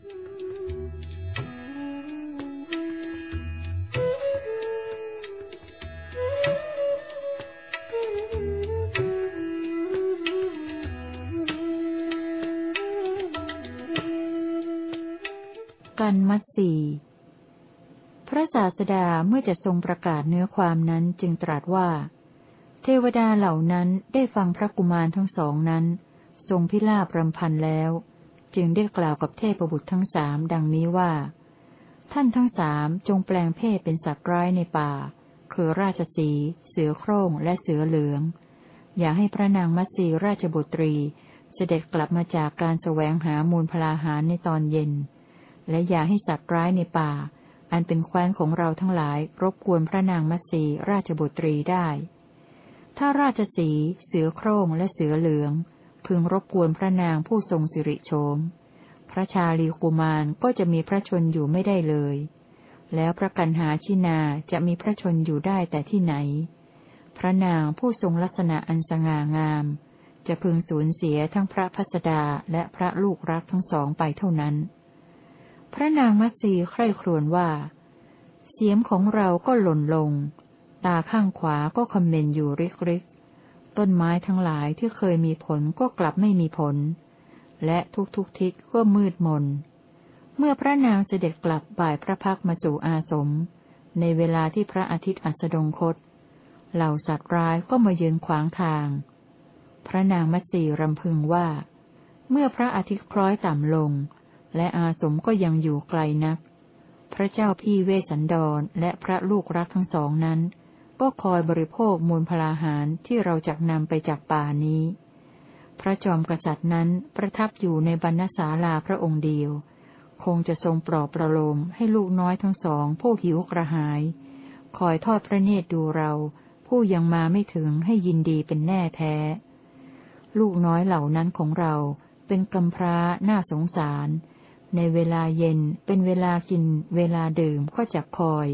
กันมัตสีพระศาสดาเมื่อจะทรงประกาศเนื้อความนั้นจึงตรัสว่า เทวดาเหล่านั้นได้ฟังพระกุมารทั้งสองนั้น ทรงพิลาบรำพันแล้ว จึงได้กล่าวกับเทพบุตรทั้งสามดังนี้ว่า ท่านทั้งสามจงแปลงเพศเป็นสัตว์ร้ายในป่า คือราชสี เสือโคร่งและเสือเหลือง อย่าให้พระนางมัตสีราชบุตรี เสด็จกลับมาจากการแสวงหามูลพลาหารในตอนเย็น และอย่าให้สัตว์ร้ายในป่า อันเป็นแคว้นของเราทั้งหลายรบกวนพระนางมัสีราชบุตรีได้ ถ้าราชสี เสือโคร่งและเสือเหลือง พึงรบกวนพระนางผู้ทรงสิริโฉม พระชาลีกุมารก็จะมีพระชนอยู่ไม่ได้เลย แล้วพระกันหาชินาจะมีพระชนอยู่ได้แต่ที่ไหน พระนางผู้ทรงลักษณะอันสง่างาม จะพึงสูญเสียทั้งพระพัสดาและพระลูกรักทั้งสองไปเท่านั้น พระนางมัตสีใคร่ครวญว่า เสียมของเราก็หล่นลง ตาข้างขวาก็คำเมนอยู่ริกริก ต้นไม้ทั้งหลายที่เคยมีผลก็กลับไม่มีผล และทุกทุกทิศก็มืดมน เมื่อพระนางเสด็จกลับบ่ายพระพักมาสู่อาสม ในเวลาที่พระอาทิตย์อัสดงคต เหล่าสัตว์ร้ายก็มายืนขวางทาง พระนางมัตสีรำพึงว่า เมื่อพระอาทิตย์คล้อยต่ำลง และอาสมก็ยังอยู่ไกลนัก พระเจ้าพี่เวสันดรและพระลูกรักทั้งสองนั้น ก็คอยบริโภคมูลพลาหารที่เราจักนำไปจากป่านี้ พระจอมกษัตริย์นั้นประทับอยู่ในบรรณศาลาพระองค์เดียว คงจะทรงปลอบประโลมให้ลูกน้อยทั้งสองผู้หิวกระหาย คอยทอดพระเนตรดูเรา ผู้ยังมาไม่ถึงให้ยินดีเป็นแน่แท้ ลูกน้อยเหล่านั้นของเราเป็นกำพร้าน่าสงสาร ในเวลาเย็นเป็นเวลากิน เวลาดื่มก็จักคอย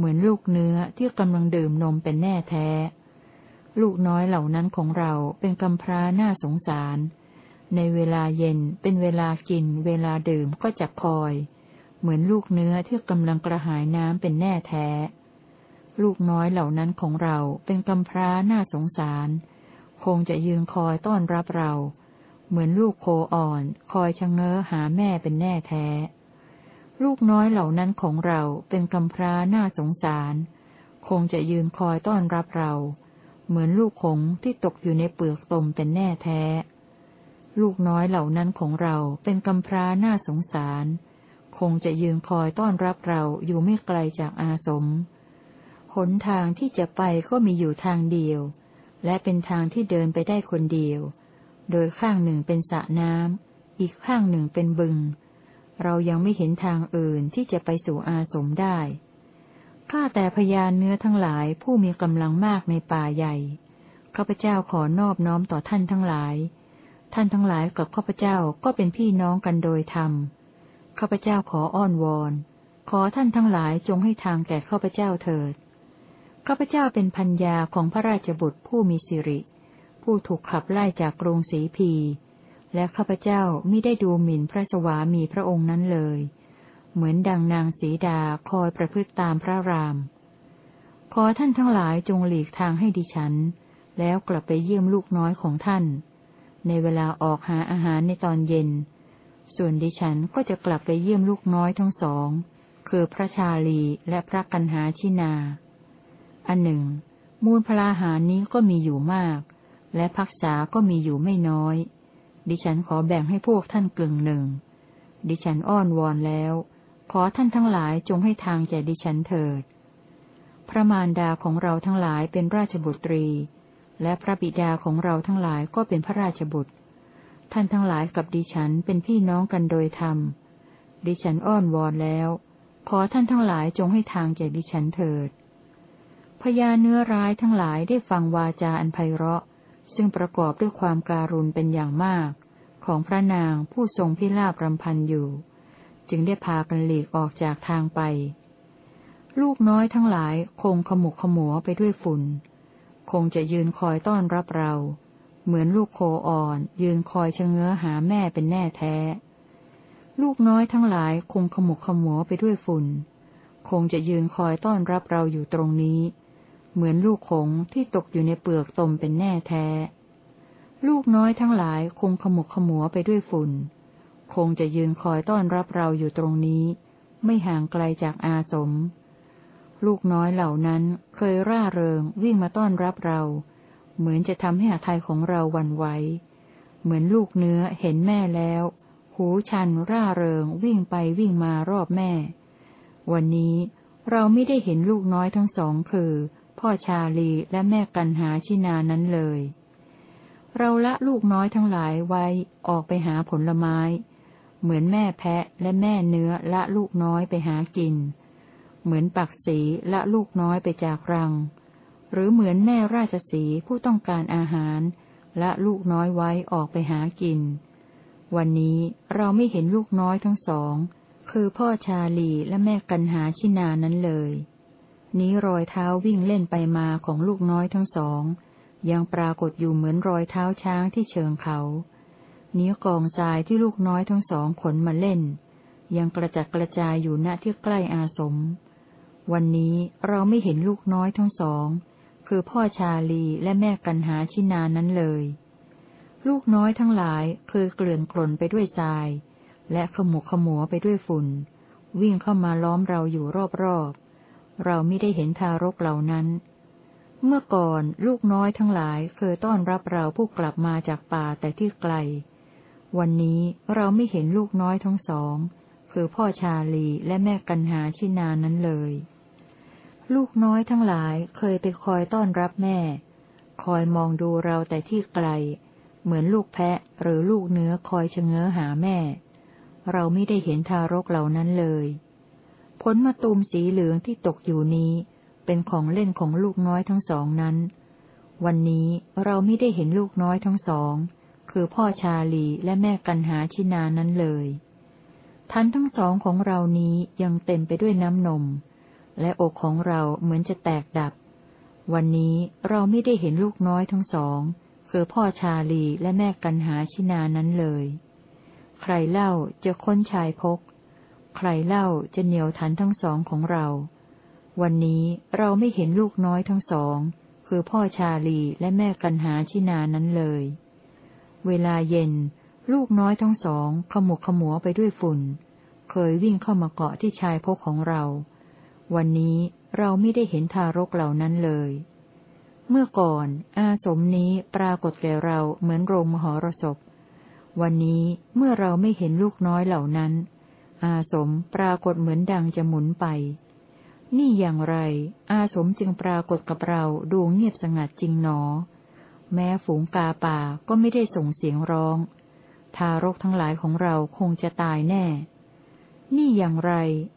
เหมือนลูกเนื้อที่กำลังดื่มนมเป็นแน่แท้ ลูกน้อยเหล่านั้นของเราเป็นกำพร้าน้าสงสาร ในเวลาเย็นเป็นเวลากิน เวลาดื่มก็จักคอย เหมือนลูกเนื้อที่กำลังกระหายน้ำเป็นแน่แท้ ลูกน้อยเหล่านั้นของเราเป็นกำพร้าน้าสงสาร คงจะยืนคอยต้อนรับเรา เหมือนลูกโคอ่อน คอยชะเง้อหาแม่เป็นแน่แท้ ลูกน้อยเหล่านั้นของเราเป็นกำพร้าน้าสงสาร คงจะยืนคอยต้อนรับเรา เหมือนลูกหงที่ตกอยู่ในเปลือกตมเป็นแน่แท้ ลูกน้อยเหล่านั้นของเราเป็นกำพร้าน้าสงสาร คงจะยืนคอยต้อนรับเราอยู่ไม่ไกลจากอาสม หนทางที่จะไปก็มีอยู่ทางเดียว และเป็นทางที่เดินไปได้คนเดียว โดยข้างหนึ่งเป็นสระน้ำอีกข้างหนึ่งเป็นบึง เรายังไม่เห็นทางอื่นที่จะไปสู่อาสมได้ ข้าแต่พยานเนื้อทั้งหลายผู้มีกำลังมากในป่าใหญ่ ข้าพเจ้าขอนอบน้อมต่อท่านทั้งหลาย ท่านทั้งหลายกับข้าพเจ้าก็เป็นพี่น้องกันโดยธรรม ข้าพเจ้าขออ้อนวอน ขอท่านทั้งหลายจงให้ทางแก่ข้าพเจ้าเถิด ข้าพเจ้าเป็นพัญญาของพระราชบุตรผู้มีสิริ ผู้ถูกขับไล่จากกรุงศรีพี และข้าพเจ้าไมิได้ดูหมิ่นพระสวามีพระองค์นั้นเลย เหมือนดังนางสีดาคอยประพฤติตามพระราม ขอท่านทั้งหลายจงหลีกทางให้ดิฉัน แล้วกลับไปเยี่ยมลูกน้อยของท่าน ในเวลาออกหาอาหารในตอนเย็น ส่วนดิฉันก็จะกลับไปเยี่ยมลูกน้อยทั้งสอง คือพระชาลีและพระกันหาชินา อันหนึ่ง มูลพลาหารนี้ก็มีอยู่มาก และพักษาก็มีอยู่ไม่น้อย ดิฉันขอแบ่งให้พวกท่านกึ่งหนึ่ง ดิฉันอ้อนวอนแล้ว ขอท่านทั้งหลายจงให้ทางแก่ดิฉันเถิด พระมารดาของเราทั้งหลายเป็นราชบุตรี และพระบิดาของเราทั้งหลายก็เป็นพระราชบุตร ท่านทั้งหลายกับดิฉันเป็นพี่น้องกันโดยธรรม ดิฉันอ้อนวอนแล้ว ขอท่านทั้งหลายจงให้ทางแก่ดิฉันเถิดพญาเนื้อร้ายทั้งหลายได้ฟังวาจาอันไพเราะ ซึ่งประกอบด้วยความการุณเป็นอย่างมาก ของพระนางผู้ทรงพิลาบรำพันอยู่ จึงได้พากันหลีกออกจากทางไป ลูกน้อยทั้งหลายคงขมุกขมัวไปด้วยฝุ่น คงจะยืนคอยต้อนรับเรา เหมือนลูกโคอ่อนยืนคอยชะเง้อหาแม่เป็นแน่แท้ ลูกน้อยทั้งหลายคงขมุกขมัวไปด้วยฝุ่น คงจะยืนคอยต้อนรับเราอยู่ตรงนี้ เหมือนลูกขงที่ตกอยู่ในเปลือกตมเป็นแน่แท้ ลูกน้อยทั้งหลายคงขมุกขมัวไปด้วยฝุ่น คงจะยืนคอยต้อนรับเราอยู่ตรงนี้ ไม่ห่างไกลจากอาสม ลูกน้อยเหล่านั้นเคยร่าเริงวิ่งมาต้อนรับเรา เหมือนจะทำให้อาทัยของเราวันไหว เหมือนลูกเนื้อเห็นแม่แล้ว หูชันร่าเริงวิ่งไปวิ่งมารอบแม่ วันนี้เราไม่ได้เห็นลูกน้อยทั้งสองคือ พ่อชาลีและแม่กันหาชินานั้นเลย เราละลูกน้อยทั้งหลายไว้ออกไปหาผลไม้ เหมือนแม่แพะและแม่เนื้อละลูกน้อยไปหากิน เหมือนปักสีละลูกน้อยไปจากรัง หรือเหมือนแม่ราชสีผู้ต้องการอาหาร ละลูกน้อยไว้ออกไปหากิน วันนี้เราไม่เห็นลูกน้อยทั้งสอง คือพ่อชาลีและแม่กันหาชินานั้นเลย นี้รอยเท้าวิ่งเล่นไปมาของลูกน้อยทั้งสอง ยังปรากฏอยู่เหมือนรอยเท้าช้างที่เชิงเขา นี้กองทรายที่ลูกน้อยทั้งสองขนมาเล่น ยังกระจัดกระจายอยู่ณที่ใกล้อาสม วันนี้เราไม่เห็นลูกน้อยทั้งสอง คือพ่อชาลีและแม่กันหาชินานั้นเลย ลูกน้อยทั้งหลายเคยเกลื่อนกล่นไปด้วยทราย และขมุกขมัวไปด้วยฝุ่น วิ่งเข้ามาล้อมเราอยู่รอบ เราไม่ได้เห็นทารกเหล่านั้น เมื่อก่อนลูกน้อยทั้งหลายเคยต้อนรับเราผู้กลับมาจากป่าแต่ที่ไกล วันนี้เราไม่เห็นลูกน้อยทั้งสอง คือพ่อชาลีและแม่กันหาชินานั้นเลย ลูกน้อยทั้งหลายเคยไปคอยต้อนรับแม่ คอยมองดูเราแต่ที่ไกล เหมือนลูกแพะหรือลูกเนื้อคอยชะเง้อหาแม่ เราไม่ได้เห็นทารกเหล่านั้นเลย ผลมะตูมสีเหลืองที่ตกอยู่นี้ เป็นของเล่นของลูกน้อยทั้งสองนั้น วันนี้เราไม่ได้เห็นลูกน้อยทั้งสอง คือพ่อชาลีและแม่กันหาชินานั้นเลย ทันทั้งสองของเรานี้ยังเต็มไปด้วยน้ำนม และอกของเราเหมือนจะแตกดับ วันนี้เราไม่ได้เห็นลูกน้อยทั้งสอง คือพ่อชาลีและแม่กันหาชินานั้นเลย ใครเล่าจะค้นชายพก ใครเล่าจะเหนียวทันทั้งสองของเรา วันนี้เราไม่เห็นลูกน้อยทั้งสอง คือพ่อชาลีและแม่กันหาชินานั้นเลย เวลาเย็น ลูกน้อยทั้งสองขมุกขมัวไปด้วยฝุ่น เคยวิ่งเข้ามาเกาะที่ชายพกของเรา วันนี้เราไม่ได้เห็นทารกเหล่านั้นเลย เมื่อก่อนอาสมนี้ปรากฏแก่เราเหมือนโรงมหรสพ วันนี้เมื่อเราไม่เห็นลูกน้อยเหล่านั้น อาสมปรากฏเหมือนดังจะหมุนไป นี่อย่างไร อาสมจึงปรากฏกับเราดูเงียบสงัดจริงหนอ แม้ฝูงกาป่าก็ไม่ได้ส่งเสียงร้อง ทารกทั้งหลายของเราคงจะตายแน่ นี่อย่างไร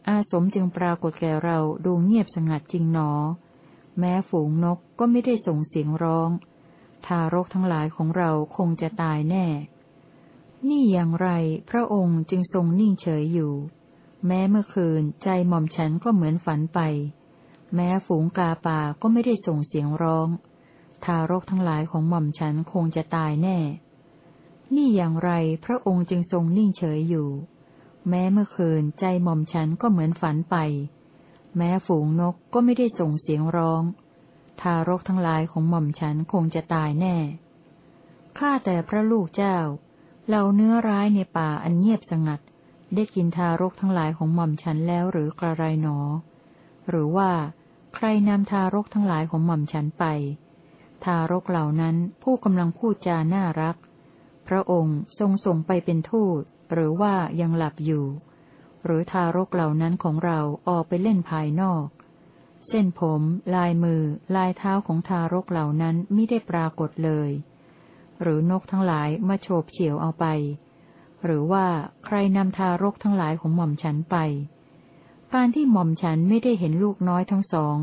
อาสมจึงปรากฏแก่เราดูเงียบสงัดจริงหนอ แม้ฝูงนกก็ไม่ได้ส่งเสียงร้อง ทารกทั้งหลายของเราคงจะตายแน่ นี่อย่างไรพระองค์จึงทรงนิ่งเฉยอยู่ แม้เมื่อคืนใจหม่อมฉันก็เหมือนฝันไป แม้ฝูงกาป่าก็ไม่ได้ส่งเสียงร้อง ทารกทั้งหลายของหม่อมฉันคงจะตายแน่ นี่อย่างไรพระองค์จึงทรงนิ่งเฉยอยู่ แม้เมื่อคืนใจหม่อมฉันก็เหมือนฝันไป แม้ฝูงนกก็ไม่ได้ส่งเสียงร้อง ทารกทั้งหลายของหม่อมฉันคงจะตายแน่ข้าแต่พระลูกเจ้า เราเนื้อร้ายในป่าอันเงียบสงัด ได้กินทารกทั้งหลายของหม่อมฉันแล้วหรือกระไรหนอ หรือว่า ใครนำทารกทั้งหลายของหม่อมฉันไป ทารกเหล่านั้นผู้กำลังพูดจาน่ารัก พระองค์ทรงส่งไปเป็นทูต หรือว่ายังหลับอยู่ หรือทารกเหล่านั้นของเราออกไปเล่นภายนอก เส้นผม ลายมือ ลายเท้าของทารกเหล่านั้นไม่ได้ปรากฏเลย หรือนกทั้งหลายมาโฉบเฉี่ยวเอาไป หรือว่าใครนำทารกทั้งหลายของหม่อมฉันไป การที่หม่อมฉันไม่ได้เห็นลูกน้อยทั้งสอง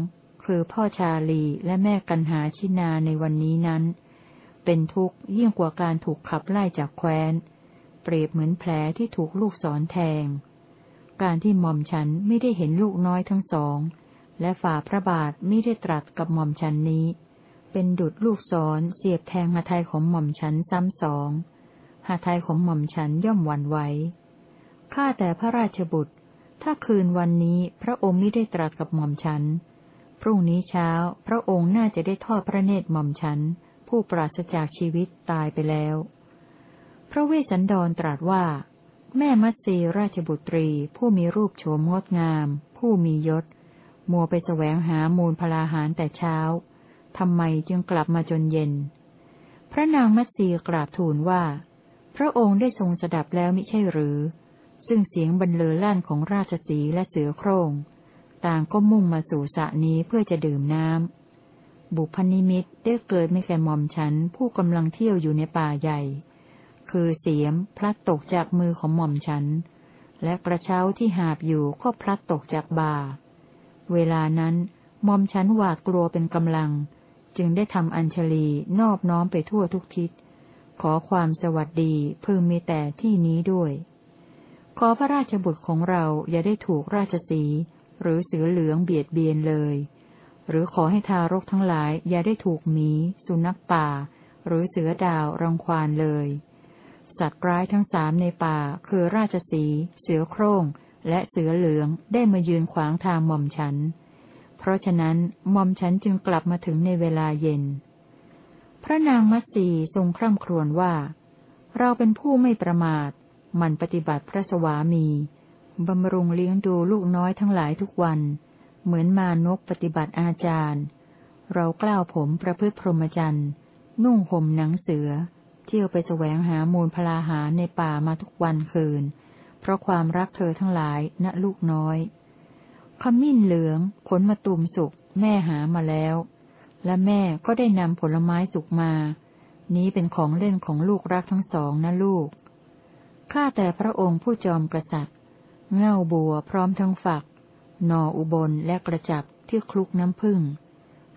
คือพ่อชาลีและแม่กันหาชินาในวันนี้นั้น เป็นทุกข์ยิ่งกว่าการถูกขับไล่จากแคว้น เปรียบเหมือนแผลที่ถูกลูกศรแทง การที่หม่อมฉันไม่ได้เห็นลูกน้อยทั้งสอง และฝ่าพระบาทไม่ได้ตรัสกับหม่อมฉันนี้ เป็นดุดลูกศรเสียบแทงหาไทยของหม่อมฉันซ้ำสองหาไทยของหม่อมฉันย่อมหวั่นไหวข้าแต่พระราชบุตร ถ้าคืนวันนี้พระองค์ไม่ได้ตรัสกับหม่อมฉัน พรุ่งนี้เช้าพระองค์น่าจะได้ทอดพระเนตรหม่อมฉัน ผู้ปราศจากชีวิตตายไปแล้ว พระเวสสันดรตรัสว่า แม่มัตสีราชบุตรี ผู้มีรูปโฉมงดงาม ผู้มียศ มัวไปแสวงหามูลพลาหารแต่เช้า ทำไมจึงกลับมาจนเย็น พระนางมัตสีกราบทูลว่า พระองค์ได้ทรงสดับแล้วมิใช่หรือ ซึ่งเสียงบรรเลอลั่นของราชสีและเสือโคร่ง ต่างก็มุ่งมาสู่สระนี้เพื่อจะดื่มน้ำ บุพนิมิตได้เกิดไม่แก่หม่อมฉันผู้กำลังเที่ยวอยู่ในป่าใหญ่ คือเสียมพลัดตกจากมือของหม่อมฉัน และกระเช้าที่หาบอยู่ก็พลัดตกจากบ่า เวลานั้นมอมฉันหวาดกลัวเป็นกำลัง จึงได้ทำอัญชลีนอบน้อมไปทั่วทุกทิศ ขอความสวัสดีพึงมีแต่ที่นี้ด้วย ขอพระราชบุตรของเราอย่าได้ถูกราชสีหรือเสือเหลืองเบียดเบียนเลย หรือขอให้ทารกทั้งหลายอย่าได้ถูกหมี สุนัขป่า หรือเสือดาวรังควานเลย สัตว์ร้ายทั้งสามในป่าคือราชสี เสือโคร่ง และเสือเหลืองได้มายืนขวางทางหม่อมฉัน เพราะฉะนั้นมอมฉันจึงกลับมาถึงในเวลาเย็น พระนางมัตสีทรงคร่ำครวญว่า เราเป็นผู้ไม่ประมาท มันปฏิบัติพระสวามีบำรุงเลี้ยงดูลูกน้อยทั้งหลายทุกวัน เหมือนมานกปฏิบัติอาจารย์ เรากล้าวผมประพฤติพรหมจรรย์ นุ่งห่มหนังเสือ เที่ยวไปแสวงหามูลพลาหาในป่ามาทุกวันคืน เพราะความรักเธอทั้งหลายณลูกน้อย ขมิ้นเหลือง ผลมะตูมสุก แม่หามาแล้ว และแม่ก็ได้นำผลไม้สุกมา นี้เป็นของเล่นของลูกรักทั้งสองนะลูก ข้าแต่พระองค์ผู้จอมกษัตริย์ เง่าบัวพร้อมทั้งฝักนออุบลและกระจับที่คลุกน้ำผึ้ง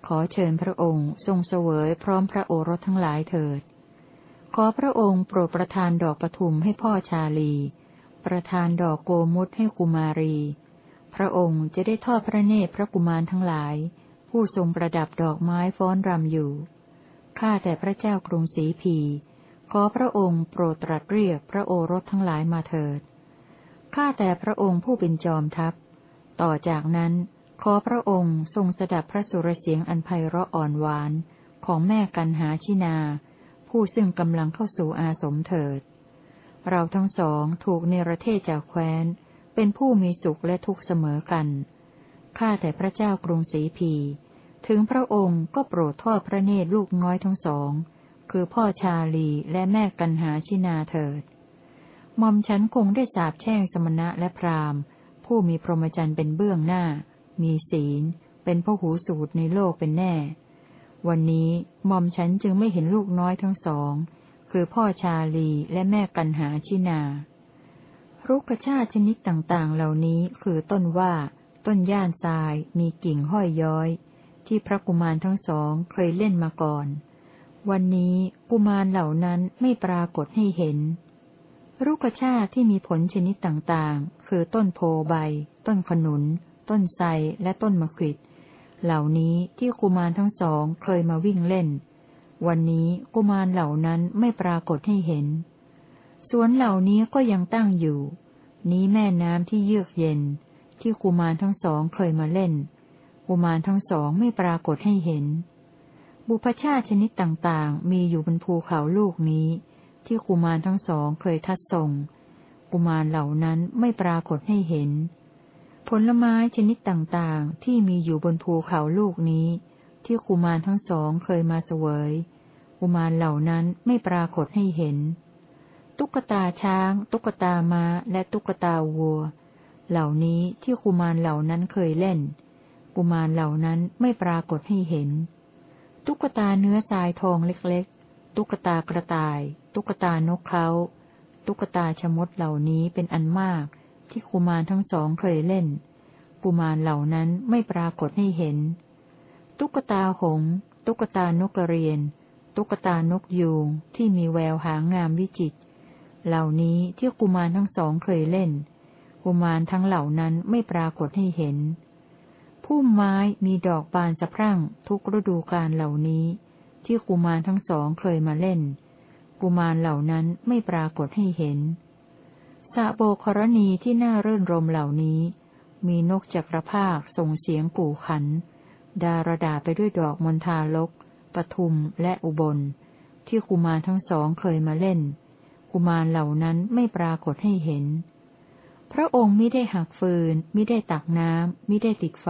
ขอเชิญพระองค์ทรงเสวยพร้อมพระโอรสทั้งหลายเถิด ขอพระองค์โปรดประทานดอกปทุมให้พ่อชาลี ประทานดอกโกมุตให้กุมารี พระองค์จะได้ทอดพระเนตรพระกุมารทั้งหลาย ผู้ทรงประดับดอกไม้ฟ้อนรำอยู่ ข้าแต่พระเจ้ากรุงศรีพี ขอพระองค์โปรดตรัสเรียกพระโอรสทั้งหลายมาเถิด ข้าแต่พระองค์ผู้เป็นจอมทัพ ต่อจากนั้น ขอพระองค์ทรงสดับพระสุรเสียงอันไพเราะอ่อนหวานของแม่กันหาชินา ผู้ซึ่งกำลังเข้าสู่อาสมเถิด เราทั้งสองถูกเนรเทศจากแคว้น เป็นผู้มีสุขและทุกข์เสมอกัน ข้าแต่พระเจ้ากรุงศรีพี ถึงพระองค์ก็โปรดทอดพระเนตรลูกน้อยทั้งสอง คือพ่อชาลีและแม่กันหาชินาเถิดมอมฉันคงได้สาบแช่งสมณะและพราหมณ์ ผู้มีพรหมจรรย์เป็นเบื้องหน้า มีศีล เป็นพหูสูตรในโลกเป็นแน่ วันนี้มอมฉันจึงไม่เห็นลูกน้อยทั้งสอง คือพ่อชาลีและแม่กันหาชินา รุกชาติชนิดต่างๆ เหล่านี้คือต้นว่า ต้นย่านทรายมีกิ่งห้อยย้อย ที่พระกุมารทั้งสองเคยเล่นมาก่อน วันนี้กุมารเหล่านั้นไม่ปรากฏให้เห็น รุกชาติที่มีผลชนิดต่างๆ คือต้นโพใบ ต้นขนุน ต้นไทรและต้นมะขิดเหล่านี้ที่กุมารทั้งสองเคยมาวิ่งเล่น วันนี้กุมารเหล่านั้นไม่ปรากฏให้เห็น วนเหล่านี้ก็ยังตั้งอยู่ นี้แม่น้ำที่เยือกเย็น ที่กุมารทั้งสองเคยมาเล่น กุมารทั้งสองไม่ปรากฏให้เห็น บุพชาติชนิดต่างๆ มีอยู่บนภูเขาลูกนี้ ที่กุมารทั้งสองเคยทัดส่งกุมารเหล่านั้นไม่ปรากฏให้เห็น ผลไม้ชนิดต่างๆ ที่มีอยู่บนภูเขาลูกนี้ ที่กุมารทั้งสองเคยมาเสวยกุมารเหล่านั้นไม่ปรากฏให้เห็น ตุ๊กตาช้าง ตุ๊กตาม้า และตุ๊กตาวัว เหล่านี้ที่กุมารเหล่านั้นเคยเล่น กุมารเหล่านั้นไม่ปรากฏให้เห็น ตุ๊กตาเนื้อทรายทองเล็กๆ ตุ๊กตากระต่าย ตุ๊กตานกเขา ตุ๊กตาชมดเหล่านี้เป็นอันมาก ที่กุมารทั้งสองเคยเล่น กุมารเหล่านั้นไม่ปรากฏให้เห็น ตุ๊กตาหง ตุ๊กตานกกระเรียน ตุ๊กตานกยูงที่มีแววหางงามวิจิตร เหล่านี้ที่กุมารทั้งสองเคยเล่น กุมารทั้งเหล่านั้นไม่ปรากฏให้เห็น พุ่มไม้มีดอกบานสะพรั่งทุกฤดูกาลเหล่านี้ ที่กุมารทั้งสองเคยมาเล่น กุมารเหล่านั้นไม่ปรากฏให้เห็นสะโบครณีที่น่าเรื่นรมเหล่านี้ มีนกจักรภาคส่งเสียงกู่ขัน ดารดาไปด้วยดอกมณฑาลกปทุมและอุบล ที่กุมารทั้งสองเคยมาเล่น กุมารเหล่านั้นไม่ปรากฏให้เห็น พระองค์ไมิได้หักฟืนมิได้ตักน้ำมิได้ติดไฟ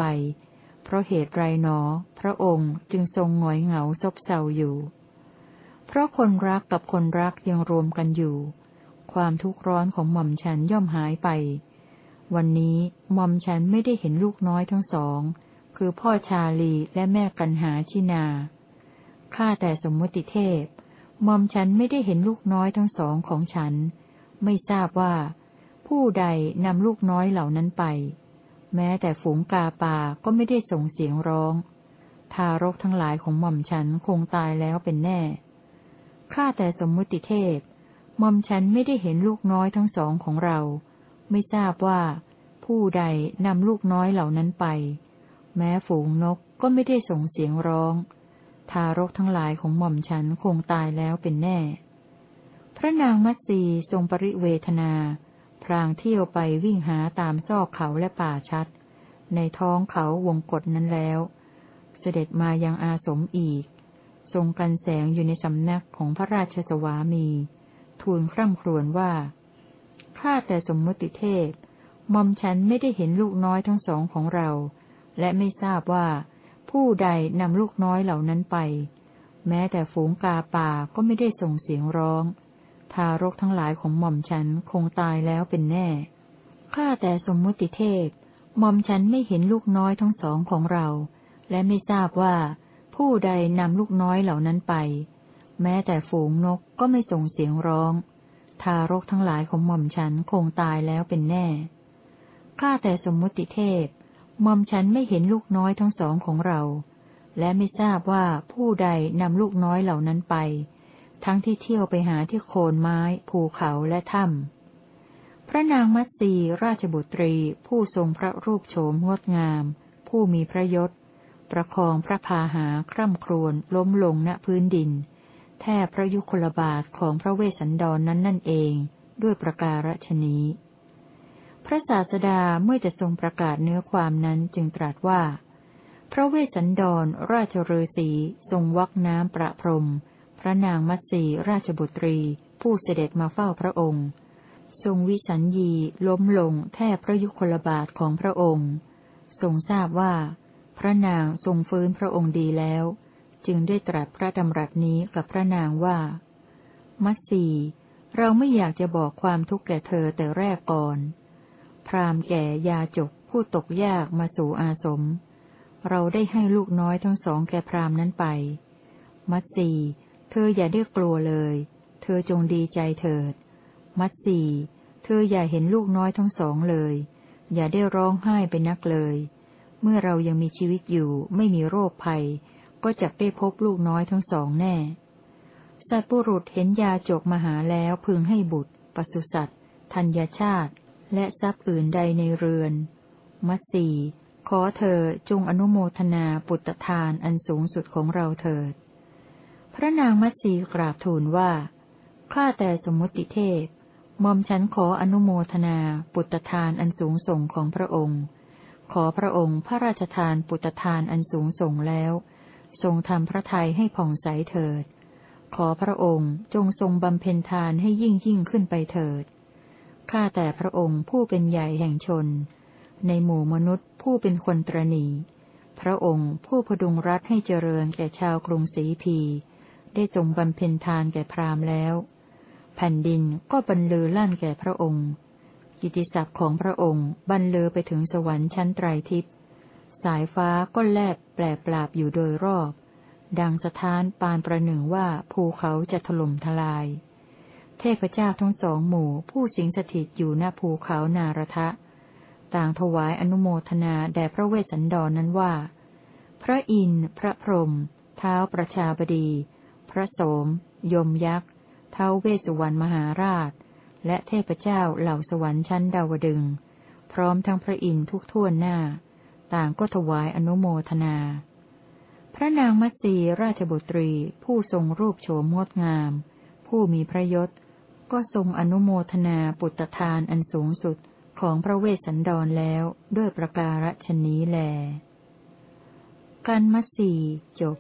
เพราะเหตุไรหนอ พระองค์จึงทรงหงอยเหงาซบเซาอยู่ เพราะคนรักกับคนรักยังรวมกันอยู่ ความทุกข์ร้อนของหม่อมฉันย่อมหายไป วันนี้หม่อมฉันไม่ได้เห็นลูกน้อยทั้งสอง คือพ่อชาลีและแม่กันหาชินาข้าแต่สมมุติเทพ มอมฉันไม่ได้เห็นลูกน้อยทั้งสองของฉัน ไม่ทราบว่า ผู้ใดนำลูกน้อยเหล่านั้นไป แม้แต่ฝูงกาป่าก็ไม่ได้ส่งเสียงร้อง ทารกทั้งหลายของหม่อมฉันคงตายแล้วเป็นแน่ ข้าแต่สมมุติเทพหม่อมฉันไม่ได้เห็นลูกน้อยทั้งสองของเรา ไม่ทราบว่า ผู้ใดนำลูกน้อยเหล่านั้นไป แม้ฝูงนกก็ไม่ได้ส่งเสียงร้อง ทารกทั้งหลายของหม่อมฉันคงตายแล้วเป็นแน่ พระนางมัตสีทรงปริเวทนา พรางเที่ยวไปวิ่งหาตามซอกเขาและป่าชัด ในท้องเขาวงกฏนั้นแล้ว เสด็จมายังอาสมอีก ทรงกันแสงอยู่ในสำนักของพระราชสวามี ทูลคร่ำครวญว่า ข้าแต่สมมติเทพมอมฉันไม่ได้เห็นลูกน้อยทั้งสองของเรา และไม่ทราบว่า ผู้ใดนำลูกน้อยเหล่านั้นไป แม้แต่ฝูงกาป่าก็ไม่ได้ส่งเสียงร้อง ทารกทั้งหลายของหม่อมฉันคงตายแล้วเป็นแน่ ข้าแต่สมมุติเทพ หม่อมฉันไม่เห็นลูกน้อยทั้งสองของเรา และไม่ทราบว่า ผู้ใดนำลูกน้อยเหล่านั้นไป แม้แต่ฝูงนกก็ไม่ส่งเสียงร้อง ทารกทั้งหลายของหม่อมฉันคงตายแล้วเป็นแน่ ข้าแต่สมมุติเทพ มอมฉันไม่เห็นลูกน้อยทั้งสองของเรา และไม่ทราบว่าผู้ใดนำลูกน้อยเหล่านั้นไป ทั้งที่เที่ยวไปหาที่โคนไม้ ภูเขาและถ้ำพระนางมัตสีราชบุตรีผู้ทรงพระรูปโฉมงดงาม ผู้มีพระยศ ประคองพระพาหาคร่ำครวญล้มลงณพื้นดิน แทบพระยุคลบาทของพระเวสสันดรนนั้นนั่นเอง ด้วยประการฉนี้ พระศาสดาเมื่อจะทรงประกาศเนื้อความนั้นจึงตรัสว่า พระเวสสันดร ราชฤาษีทรงวักน้ำประพรม พระนางมัตสีราชบุตรี ผู้เสด็จมาเฝ้าพระองค์ ทรงวิสัญญีล้มลงแทบพระยุคลบาทของพระองค์ ทรงทราบว่า พระนางทรงฟื้นพระองค์ดีแล้ว จึงได้ตรัสพระดำรัสนี้กับพระนางว่า มัตสีเราไม่อยากจะบอกความทุกข์แก่เธอแต่แรกก่อน รามแก่ยาจกผู้ตกยากมาสู่อาสม เราได้ให้ลูกน้อยทั้งสองแก่พรามนั้นไป มัตสีเธออย่าได้กลัวเลย เธอจงดีใจเถิด มัตสีเธออย่าเห็นลูกน้อยทั้งสองเลย อย่าได้ร้องไห้ไปนักเลย เมื่อเรายังมีชีวิตอยู่ไม่มีโรคภัย ก็จะได้พบลูกน้อยทั้งสองแน่ สัตว์ปุรุษเห็นยาจกมาหาแล้วพึงให้บุตรปศุสัตว์ธัญชาติ และทรัพย์อื่นใดในเรือน มัสีขอเธอจงอนุโมทนาปุตตทานอันสูงสุดของเราเถิด พระนางมัสีกราบทูลว่า ข้าแต่สมมติเทพมอมฉันขออนุโมทนาปุตตทานอันสูงส่งของพระองค์ ขอพระองค์พระราชทานปุตตทานอันสูงส่งแล้ว ทรงทำพระทัยให้ผ่องใสเถิด ขอพระองค์จงทรงบำเพ็ญทานให้ยิ่งยิ่งขึ้นไปเถิด ข้าแต่พระองค์ผู้เป็นใหญ่แห่งชน ในหมู่มนุษย์ผู้เป็นคนตรณีพระองค์ผู้พดุงรัฐให้เจริญแก่ชาวกรุงศรีพี ได้ทรงบำเพ็ญทานแก่พราหมณ์แล้ว แผ่นดินก็บรรลือลั่นแก่พระองค์ กิติศัพท์ของพระองค์บรรลือไปถึงสวรรค์ชั้นไตรทิพย์สายฟ้าก็แลบแปลปราบอยู่โดยรอบ ดังสถานปานประหนึ่งว่าภูเขาจะถล่มทลาย ทพเจ้าทั้งสองหมู่ผู้สิงสถิตอยู่หน้าภูเขานารทะ ต่างถวายอนุโมทนาแด่พระเวสสันดรนนั้นว่า พระอินทร์ พระพรหมเท้าประชาบดี พระโสม ยมยักษ์เท้าเวสุวรรณมหาราช และเทพเจ้าเหล่าสวรรค์ชั้นดาวดึง พร้อมทั้งพระอินทร์ทุกท่วนหน้า ต่างก็ถวายอนุโมทนา พระนางมัตสีราชบุตรีผู้ทรงรูปโฉมงดงาม ผู้มีพระยศ ก็ทรงอนุโมทนาปุตตทานอันสูงสุดของพระเวสสันดรแล้วด้วยประการฉนี้แล กันมัสีจบ